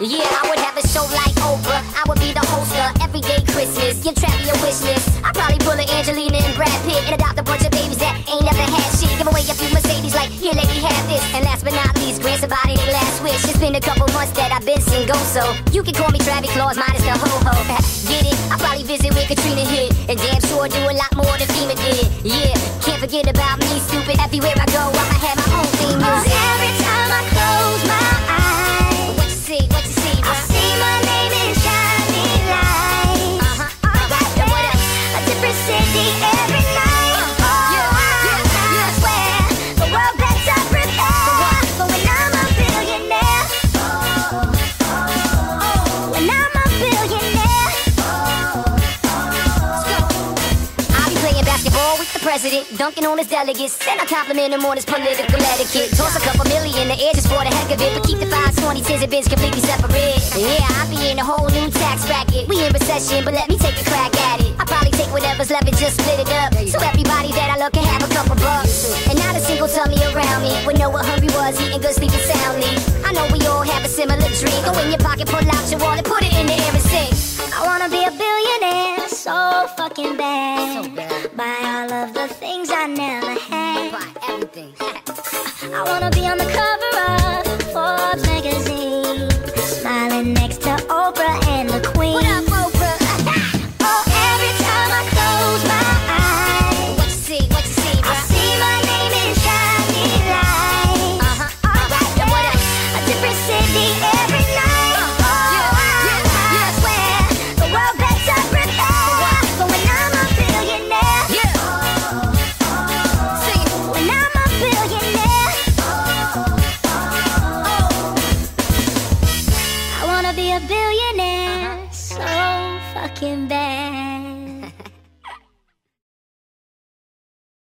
Yeah, I would have a show like Oprah. I would be the host of Everyday Christmas. Give Travie your wish list. I'd probably pull a Angelina and Brad Pitt and adopt a bunch of babies that ain't never had shit. Give away a few Mercedes like, here, lady, have this. And last but not least, grant somebody their last wish. It's been a couple months that I've been single, so you can call me Travie Claus minus the ho-ho. Get it? I probably visit where Katrina hit. And damn sure do a lot more than FEMA did. Yeah, can't forget about me, stupid. Everywhere I go, I'ma have my president, dunking on his delegates. Then I compliment him on his political etiquette. Toss a couple million in the air just for the heck of it, but keep the fives, twenty, tens, and bins completely separate. Yeah, I'll be in a whole new tax bracket. We in recession, but let me take a crack at it. I probably take whatever's left and just split it up, so everybody that I love can have a couple bucks. And not a single tummy around me would know what hungry was, eating good, sleeping soundly. I know we all have a similar dream. Go in your pocket, pull out your wallet, put it in the air and sing. I wanna be a billionaire so fucking bad. So bad. Buy all of the things I never had. Buy everything. I wanna be on the cover in bed.